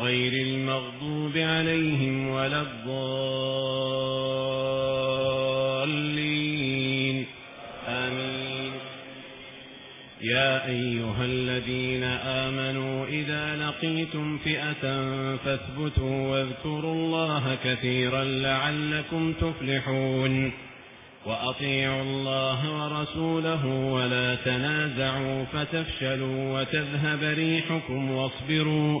غير المغضوب عليهم ولا الضالين. آمين. يا أيها الذين آمنوا إذا لقيتم فئة فاثبتوا واذكروا الله كثيرا لعلكم تفلحون. وأطيعوا الله ورسوله ولا تنازعوا فتفشلوا وتذهب ريحكم واصبروا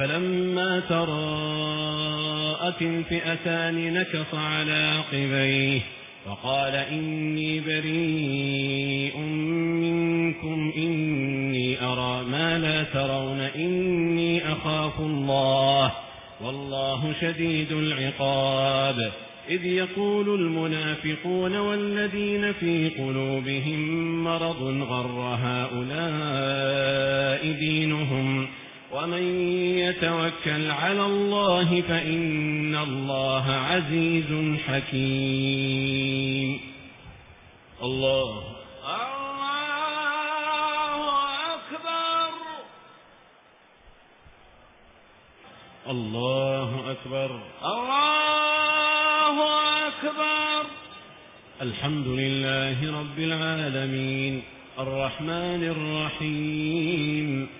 فلما تراءت الفئتان نكص على عقبيه فقال إني بريء منكم إني أرى ما لا ترون إني أخاف الله والله شديد العقاب إذ يقول المنافقون والذين في قلوبهم مرض غر هؤلاء دينهم ومن يتوكل على الله فإن الله عزيز حكيم. الله الله أكبر. الله أكبر. الله أكبر. الحمد لله رب العالمين. الرحمن الرحيم.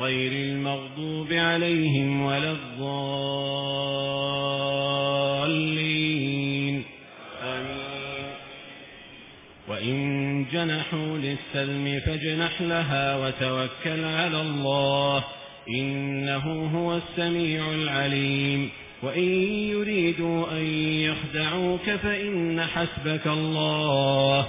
غير المغضوب عليهم ولا الضالين. آمين. وإن جنحوا للسلم فاجنح لها وتوكل على الله إنه هو السميع العليم. وإن يريدوا أن يخدعوك فإن حسبك الله.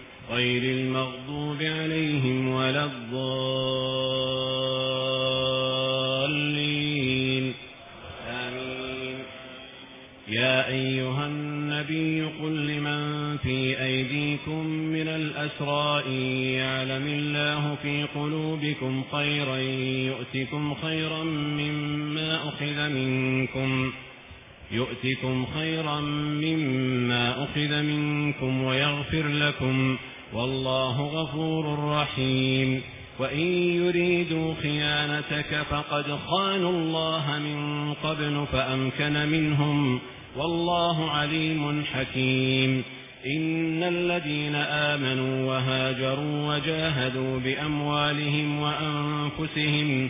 غير المغضوب عليهم ولا الضالين. آمين. يا أيها النبي قل لمن في أيديكم من الأسراء يعلم الله في قلوبكم خيرا يؤتكم خيرا مما أخذ منكم. يؤتكم خيرا مما أخذ منكم ويغفر لكم والله غفور رحيم وإن يريدوا خيانتك فقد خانوا الله من قبل فأمكن منهم والله عليم حكيم إن الذين آمنوا وهاجروا وجاهدوا بأموالهم وأنفسهم وَأَنفُسِهِمْ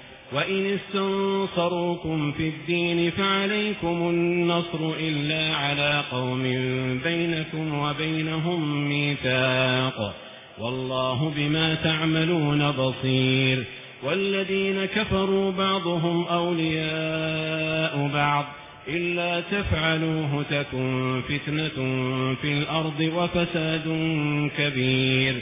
وإن استنصروكم في الدين فعليكم النصر إلا على قوم بينكم وبينهم ميتاق والله بما تعملون بصير والذين كفروا بعضهم أولياء بعض إلا تفعلوه تكن فتنة في الأرض وفساد كبير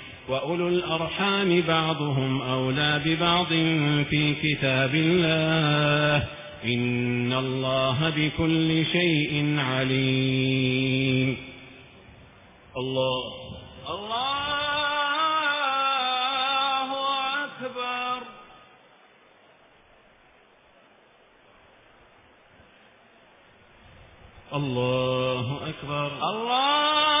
وأولو الأرحام بعضهم أولى ببعض في كتاب الله إن الله بكل شيء عليم. الله. الله أكبر. الله أكبر. الله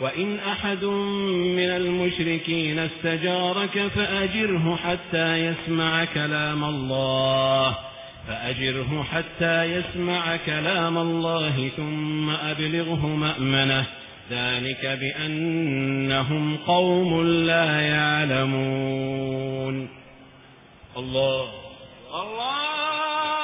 وإن أحد من المشركين استجارك فأجره حتى يسمع كلام الله فأجره حتى يسمع كلام الله ثم أبلغه مأمنه ذلك بأنهم قوم لا يعلمون الله. الله.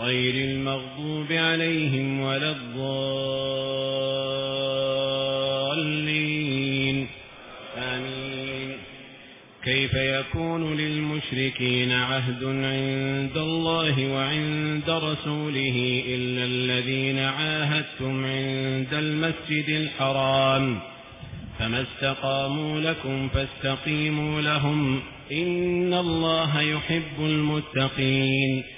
غير المغضوب عليهم ولا الضالين. آمين. كيف يكون للمشركين عهد عند الله وعند رسوله إلا الذين عاهدتم عند المسجد الحرام؟ فما استقاموا لكم فاستقيموا لهم. إن الله يحب المتقين.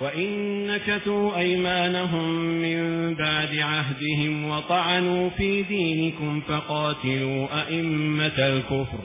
وإن نكثوا أيمانهم من بعد عهدهم وطعنوا في دينكم فقاتلوا أئمة الكفر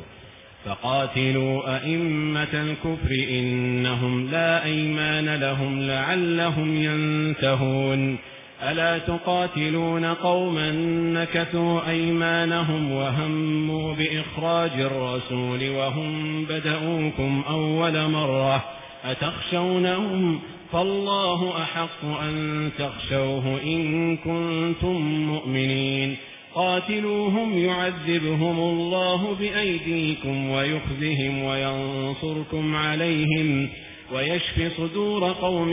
فقاتلوا أئمة الكفر إنهم لا أيمان لهم لعلهم ينتهون ألا تقاتلون قوما نكثوا أيمانهم وهموا بإخراج الرسول وهم بدؤوكم أول مرة أتخشونهم فالله أحق أن تخشوه إن كنتم مؤمنين قاتلوهم يعذبهم الله بأيديكم ويخذهم وينصركم عليهم ويشف صدور قوم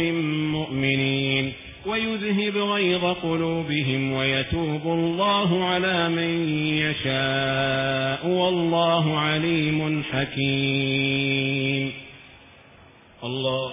مؤمنين ويذهب غيظ قلوبهم ويتوب الله على من يشاء والله عليم حكيم الله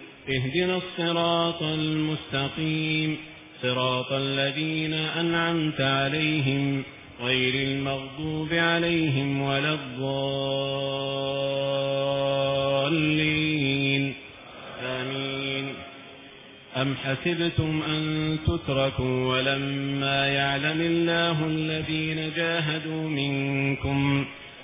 اهدنا الصراط المستقيم صراط الذين أنعمت عليهم غير المغضوب عليهم ولا الضالين. آمين. أم حسبتم أن تتركوا ولما يعلم الله الذين جاهدوا منكم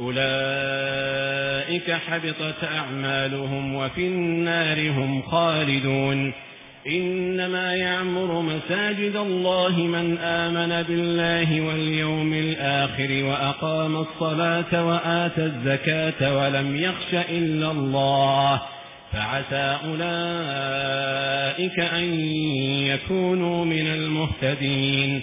أولئك حبطت أعمالهم وفي النار هم خالدون. إنما يعمر مساجد الله من آمن بالله واليوم الآخر وأقام الصلاة وآت الزكاة ولم يخش إلا الله. فعسى أولئك أن يكونوا من المهتدين.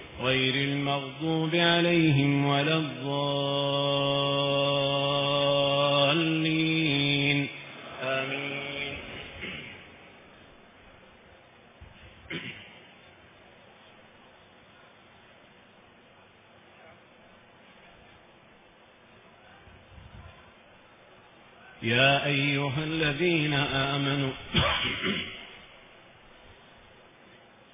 غير المغضوب عليهم ولا الضالين. آمين. يا أيها الذين آمنوا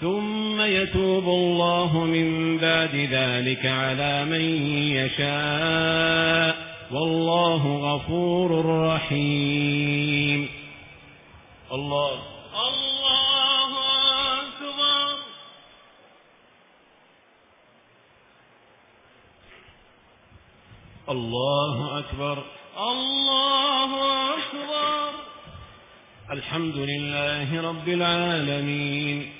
ثم يتوب الله من بعد ذلك على من يشاء. والله غفور رحيم. الله. الله أكبر. الله أكبر. الله أكبر. الحمد لله رب العالمين.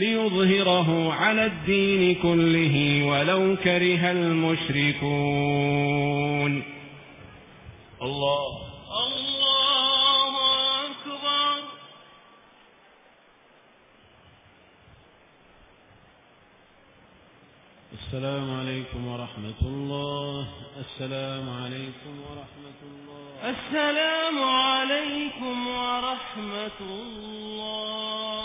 ليظهره على الدين كله ولو كره المشركون الله الله أكبر السلام عليكم ورحمة الله السلام عليكم ورحمة الله السلام عليكم ورحمة الله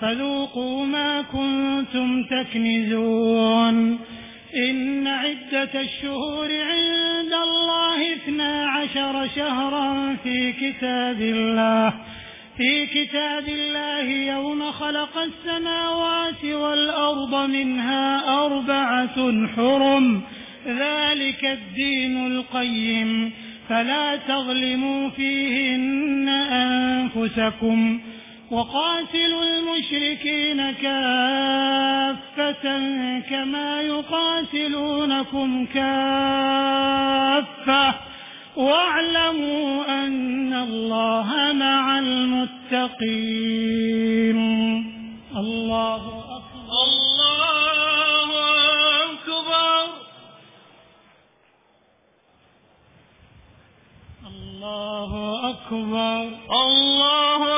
فذوقوا ما كنتم تكنزون. إن عدة الشهور عند الله اثنى عشر شهرا في كتاب الله. في كتاب الله يوم خلق السماوات والأرض منها أربعة حرم. ذلك الدين القيم. فلا تظلموا فيهن أنفسكم. وقاتلوا المشركين كافة كما يقاتلونكم كافة. واعلموا أن الله مع المتقين. الله الله أكبر. الله أكبر. الله أكبر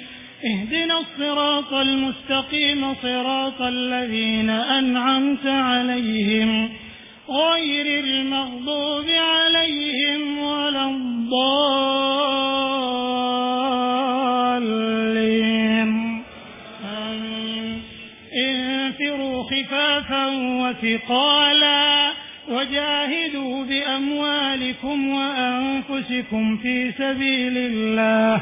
اهدنا الصراط المستقيم صراط الذين أنعمت عليهم غير المغضوب عليهم ولا الضالين. آمين انفروا خفافا وثقالا وجاهدوا بأموالكم وأنفسكم في سبيل الله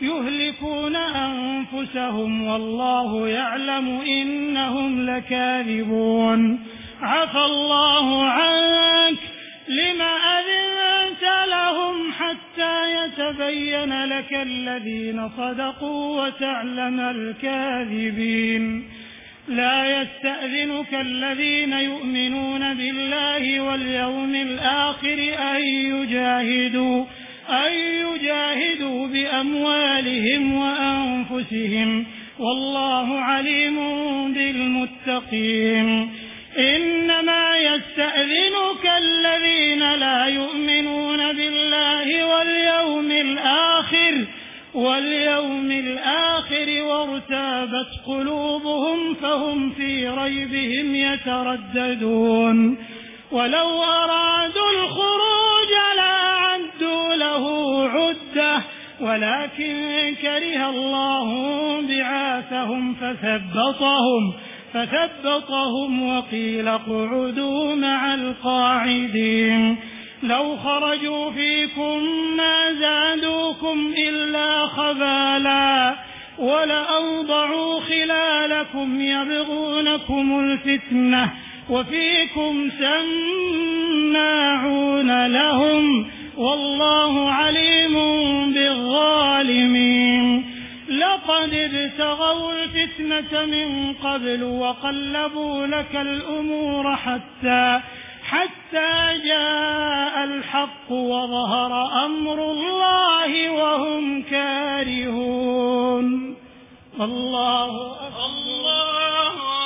يهلكون أنفسهم والله يعلم إنهم لكاذبون. عفى الله عنك لما أذنت لهم حتى يتبين لك الذين صدقوا وتعلم الكاذبين. لا يستأذنك الذين يؤمنون بالله واليوم الآخر أن يجاهدوا. أن يجاهدوا بأموالهم وأنفسهم والله عليم بالمتقين إنما يستأذنك الذين لا يؤمنون بالله واليوم الآخر واليوم الآخر وارتابت قلوبهم فهم في ريبهم يترددون ولو أرادوا الخروج له عدة ولكن كره الله بعاثهم فثبطهم فثبطهم وقيل قعدوا مع القاعدين لو خرجوا فيكم ما زادوكم إلا خبالا ولأوضعوا خلالكم يبغونكم الفتنة وفيكم سماعون لهم والله عليم بالظالمين. لقد ابتغوا الفتنة من قبل وقلبوا لك الأمور حتى حتى جاء الحق وظهر أمر الله وهم كارهون. الله أكبر. الله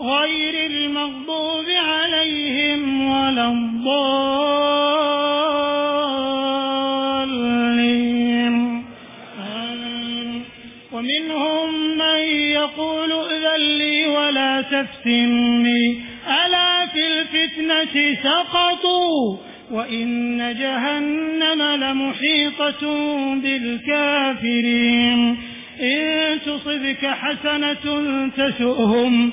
غير المغضوب عليهم ولا الضالين. ومنهم من يقول اذن لي ولا تفتني. ألا في الفتنة سقطوا وإن جهنم لمحيطة بالكافرين. إن تصبك حسنة تسؤهم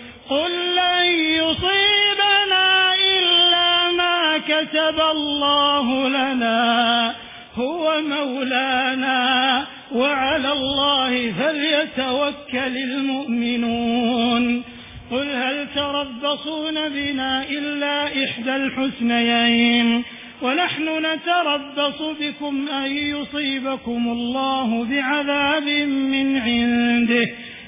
قل لن يصيبنا إلا ما كتب الله لنا هو مولانا وعلى الله فليتوكل المؤمنون. قل هل تربصون بنا إلا إحدى الحسنيين؟ ونحن نتربص بكم أن يصيبكم الله بعذاب من عنده.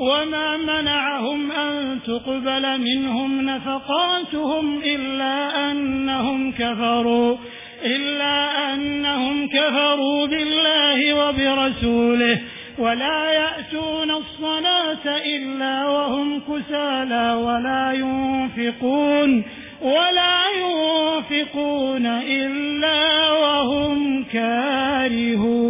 وما منعهم أن تقبل منهم نفقاتهم إلا أنهم كفروا إلا أنهم كفروا بالله وبرسوله ولا يأتون الصلاة إلا وهم كسالا ولا ينفقون ولا ينفقون إلا وهم كارهون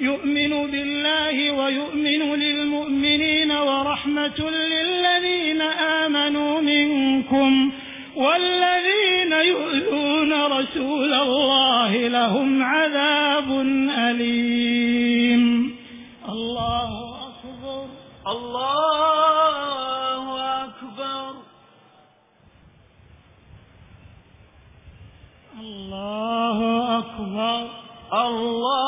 يؤمن بالله ويؤمن للمؤمنين ورحمة للذين آمنوا منكم والذين يؤذون رسول الله لهم عذاب أليم. الله أكبر. الله أكبر. الله أكبر. الله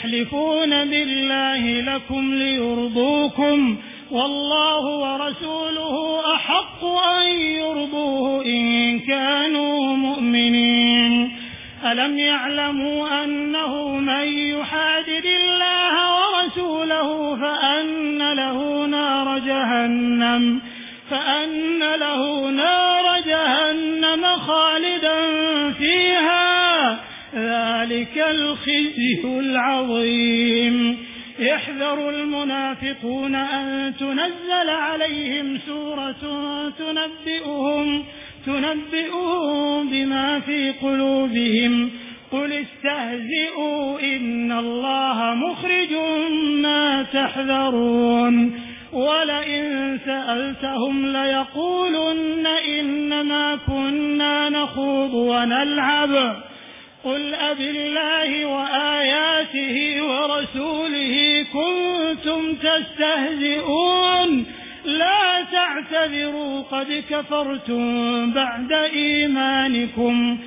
يحلفون بالله لكم ليرضوكم والله ورسوله أحق أن يرضوه إن كانوا مؤمنين. ألم يعلموا أنه من يحادد الله ورسوله فأن له نار جهنم فأن له نار جهنم خالدا ذلك الخزي العظيم. يحذر المنافقون أن تنزل عليهم سورة تنبئهم, تنبئهم بما في قلوبهم. قل استهزئوا إن الله مخرج ما تحذرون. ولئن سألتهم ليقولن إنما كنا نخوض ونلعب. قل أب الله وآياته ورسوله كنتم تستهزئون. لا تعتذروا قد كفرتم بعد إيمانكم.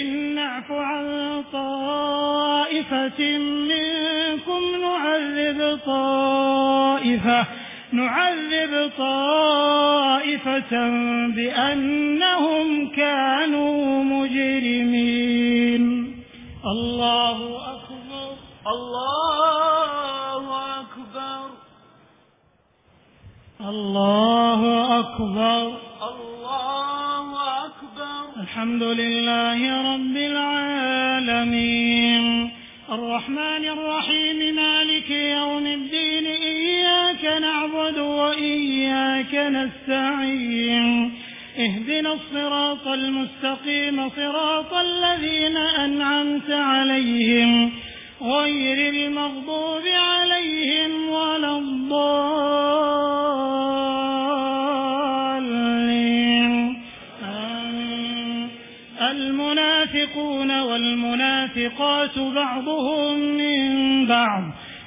إن نعف عن طائفة منكم نعذب طائفة. نعذب طائفة بأنهم كانوا مجرمين. الله أكبر. الله أكبر. الله أكبر. الله أكبر. الحمد لله رب العالمين. الرحمن الرحيم مالك يوم الدين إيه إياك نعبد وإياك نستعين اهدنا الصراط المستقيم صراط الذين أنعمت عليهم غير المغضوب عليهم ولا الضالين. المنافقون والمنافقات بعضهم من بعض.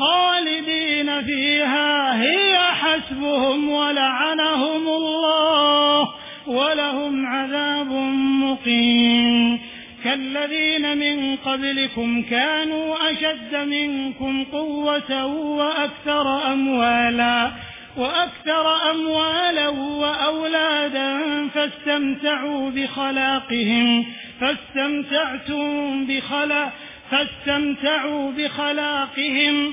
خالدين فيها هي حسبهم ولعنهم الله ولهم عذاب مقيم. كالذين من قبلكم كانوا أشد منكم قوة وأكثر أموالا وأكثر أموالا وأولادا فاستمتعوا بخلاقهم فاستمتعتم بخلاقهم فاستمتعوا بخلاقهم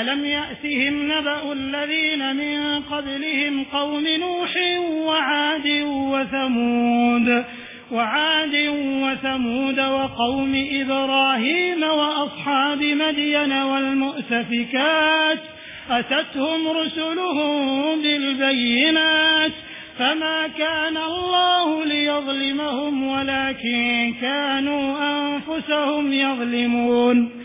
ألم يأتهم نبأ الذين من قبلهم قوم نوح وعاد وثمود وعاد وثمود وقوم إبراهيم وأصحاب مدين والمؤسفكات أتتهم رسلهم بالبينات فما كان الله ليظلمهم ولكن كانوا أنفسهم يظلمون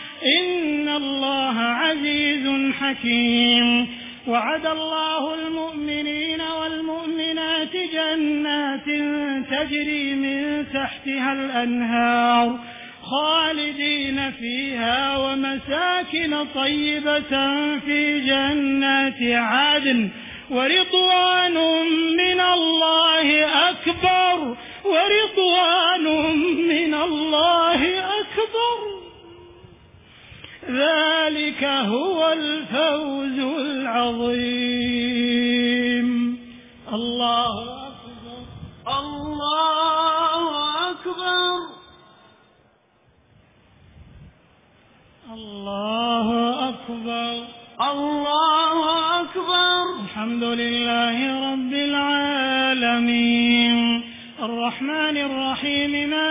الله عزيز حكيم. وعد الله المؤمنين والمؤمنات جنات تجري من تحتها الأنهار خالدين فيها ومساكن طيبة في جنات عدن ورضوان من الله أكبر. ورضوان من الله أكبر. ذلك هو الفوز العظيم. الله أكبر. الله أكبر. الله أكبر. الله أكبر. الحمد لله رب العالمين. الرحمن الرحيم. مالك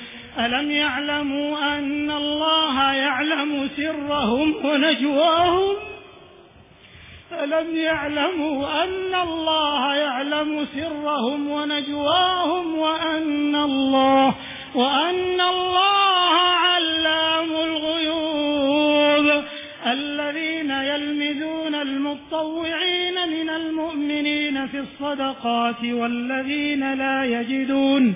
ألم يعلموا أن الله يعلم سرهم ونجواهم؟ ألم يعلموا أن الله يعلم سرهم ونجواهم وأن الله وأن الله علام الغيوب؟ الذين يلمذون المطوعين من المؤمنين في الصدقات والذين لا يجدون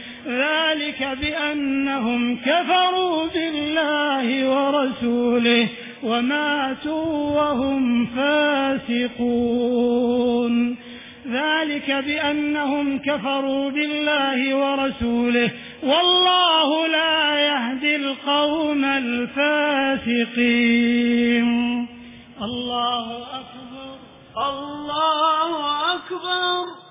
ذلك بأنهم كفروا بالله ورسوله وماتوا وهم فاسقون. ذلك بأنهم كفروا بالله ورسوله والله لا يهدي القوم الفاسقين. الله أكبر الله أكبر.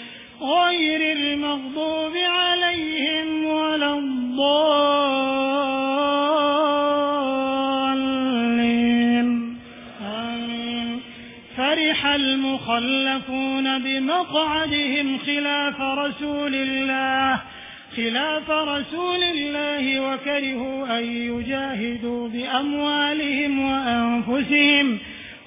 غير المغضوب عليهم ولا الضالين. آمين. فرح المخلفون بمقعدهم خلاف رسول الله خلاف رسول الله وكرهوا أن يجاهدوا بأموالهم وأنفسهم. وأنفسهم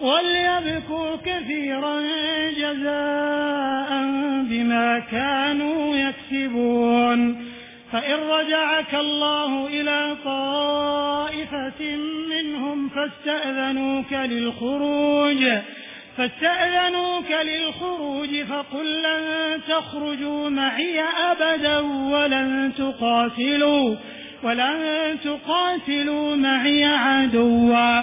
وليبكوا كثيرا جزاء بما كانوا يكسبون. فإن رجعك الله إلى طائفة منهم فاستأذنوك للخروج. فاستأذنوك للخروج فقل لن تخرجوا معي أبدا ولن تقاتلوا ولن تقاتلوا معي عدوا.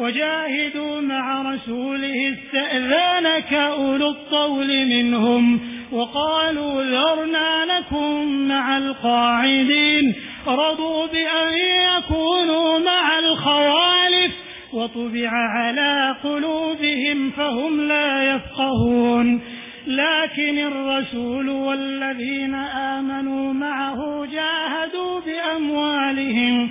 وجاهدوا مع رسوله استأذانك أولو الطول منهم وقالوا ذرنا لكم مع القاعدين رضوا بأن يكونوا مع الخوالف وطبع على قلوبهم فهم لا يفقهون لكن الرسول والذين آمنوا معه جاهدوا بأموالهم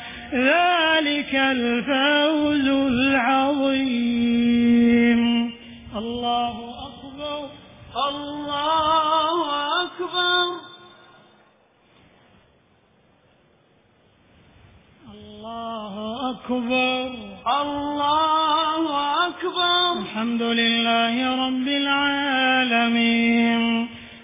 ذلك الفوز العظيم. الله أكبر. الله أكبر. الله أكبر. الله أكبر. الحمد لله رب العالمين.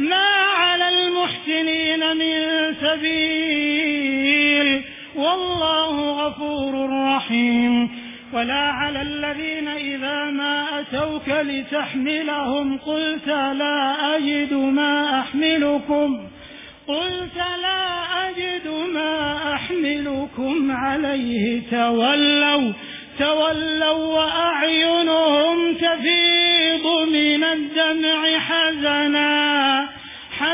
ما على المحسنين من سبيل والله غفور رحيم ولا على الذين إذا ما أتوك لتحملهم قلت لا أجد ما أحملكم قلت لا أجد ما أحملكم عليه تولوا تولوا وأعينهم تفيض من الدمع حزنا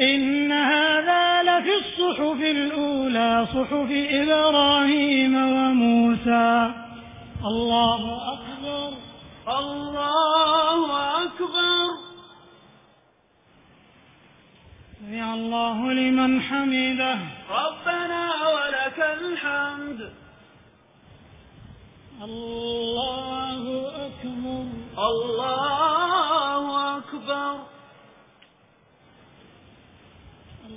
إن هذا لفي الصحف الأولى صحف إبراهيم وموسى. الله أكبر الله أكبر. سمع الله لمن حمده. ربنا ولك الحمد. الله أكبر. الله أكبر.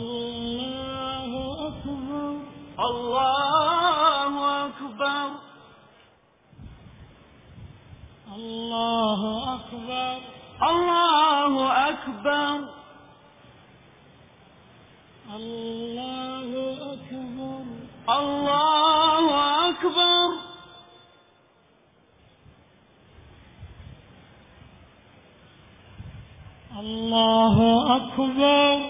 الله أكبر الله أكبر الله أكبر الله أكبر الله أكبر الله أكبر اللہ اکبر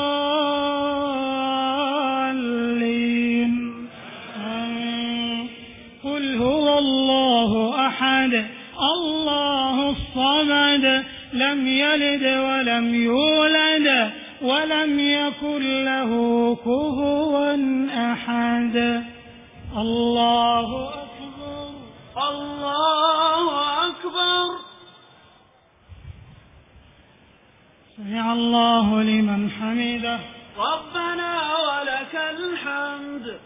لم يلد ولم يولد ولم يكن له كهوا أحد. الله أكبر. الله أكبر. سمع الله لمن حمده. ربنا ولك الحمد.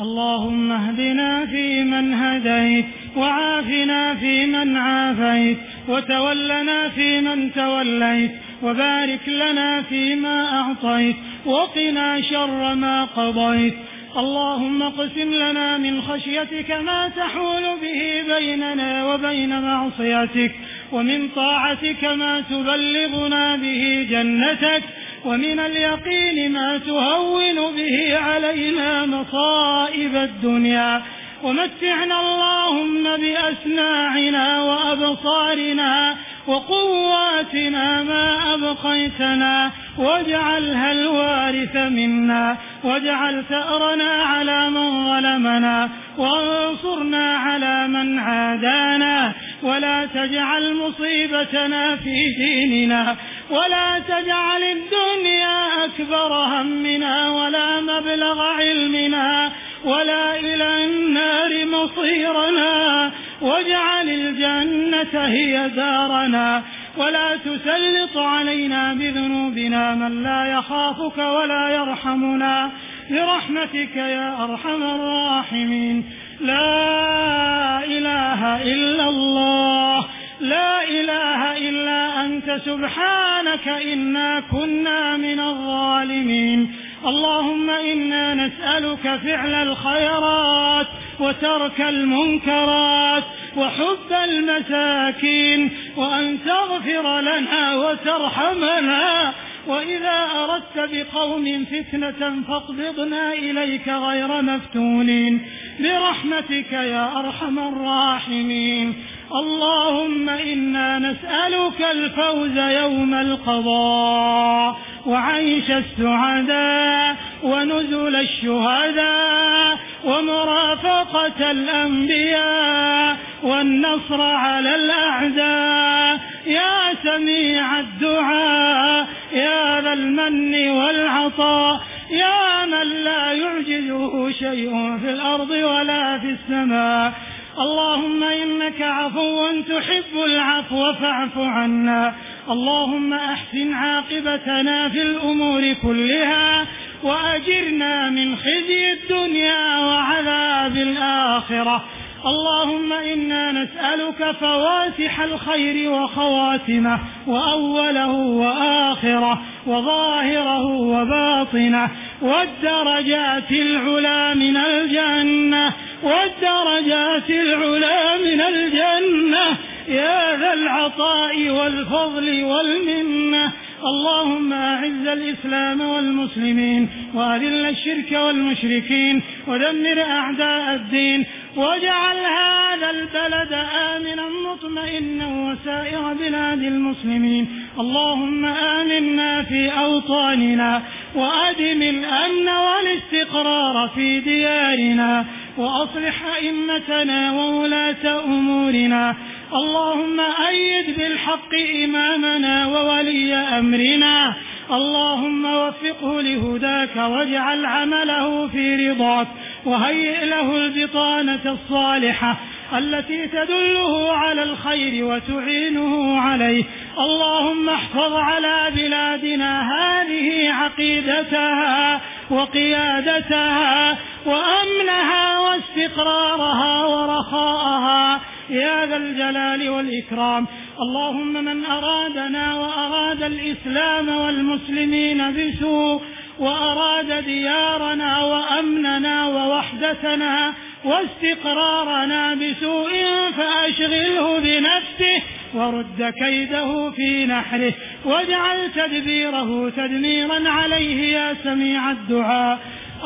اللهم اهدنا في من هديت وعافنا في من عافيت. وتولنا فيمن توليت وبارك لنا فيما أعطيت وقنا شر ما قضيت اللهم اقسم لنا من خشيتك ما تحول به بيننا وبين معصيتك ومن طاعتك ما تبلغنا به جنتك ومن اليقين ما تهون به علينا مصائب الدنيا ومتعنا اللهم بأسماعنا وأبصارنا وقواتنا ما أبقيتنا واجعلها الوارث منا واجعل ثأرنا على من ظلمنا وانصرنا على من عادانا ولا تجعل مصيبتنا في ديننا ولا تجعل الدنيا أكبر همنا ولا مبلغ علمنا ولا إلى النار مصيرنا واجعل الجنة هي دارنا ولا تسلط علينا بذنوبنا من لا يخافك ولا يرحمنا برحمتك يا أرحم الراحمين لا إله إلا الله لا إله إلا أنت سبحانك إنا كنا من الظالمين اللهم إنا نسألك فعل الخيرات وترك المنكرات وحب المساكين وأن تغفر لنا وترحمنا وإذا أردت بقوم فتنة فاقبضنا إليك غير مفتونين برحمتك يا أرحم الراحمين اللهم إنا نسألك الفوز يوم القضاء وعيش السعداء ونزل الشهداء ومرافقة الأنبياء والنصر على الأعداء. يا سميع الدعاء يا ذا المن والعطاء. يا من لا يعجزه شيء في الأرض ولا في السماء. اللهم إنك عفو تحب العفو فاعف عنا. اللهم أحسن عاقبتنا في الأمور كلها وأجرنا من خزي الدنيا وعذاب الآخرة. اللهم إنا نسألك فواتح الخير وخواتمه وأوله وآخره وظاهره وباطنه والدرجات العلا من الجنة. والدرجات العلا من الجنة يا ذا العطاء والفضل والمنة. اللهم أعز الإسلام والمسلمين وأذل الشرك والمشركين ودمر أعداء الدين واجعل هذا البلد آمنا مطمئنا وسائر بلاد المسلمين. اللهم آمنا في أوطاننا وأدم الأمن والاستقرار في ديارنا. وأصلح أئمتنا وولاة أمورنا. اللهم أيد بالحق إمامنا وولي أمرنا. اللهم وفقه لهداك واجعل عمله في رضاك وهيئ له البطانة الصالحة. التي تدله على الخير وتعينه عليه. اللهم احفظ على بلادنا هذه عقيدتها وقيادتها وأمنها واستقرارها ورخاءها. يا ذا الجلال والإكرام. اللهم من أرادنا وأراد الإسلام والمسلمين بسوء وأراد ديارنا وأمننا ووحدتنا واستقرارنا بسوء فأشغله بنفسه ورد كيده في نحره واجعل تدبيره تدميرا عليه يا سميع الدعاء.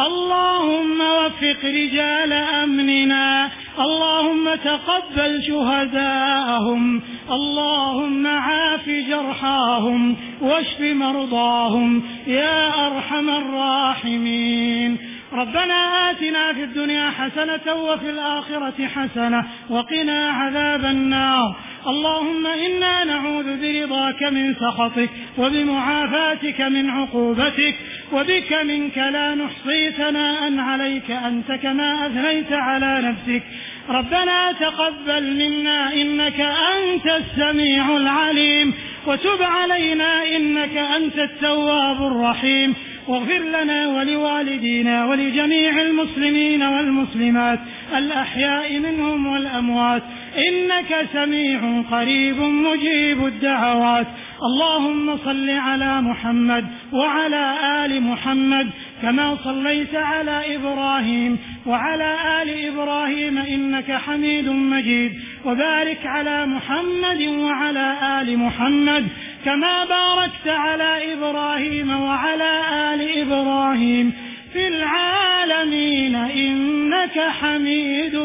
اللهم وفق رجال أمننا. اللهم تقبل شهداءهم. اللهم عاف جرحاهم واشف مرضاهم. يا أرحم الراحمين. ربنا آتنا في الدنيا حسنة وفي الآخرة حسنة وقنا عذاب النار. اللهم إنا نعوذ برضاك من سخطك وبمعافاتك من عقوبتك وبك منك لا نحصي ثناء عليك أنت كما أثنيت على نفسك. ربنا تقبل منا إنك أنت السميع العليم وتب علينا إنك أنت التواب الرحيم. واغفر لنا ولوالدينا ولجميع المسلمين والمسلمات الأحياء منهم والأموات. إنك سميع قريب مجيب الدعوات. اللهم صل على محمد وعلى آل محمد كما صليت على إبراهيم وعلى آل إبراهيم إنك حميد مجيد. وبارك على محمد وعلى آل محمد كما باركت على إبراهيم وعلى آل إبراهيم في العالمين إنك حميد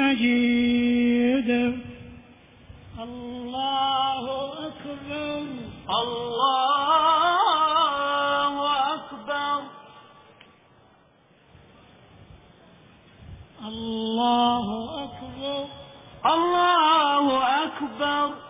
مجيد. الله أكبر. الله أكبر. الله أكبر. الله أكبر, الله أكبر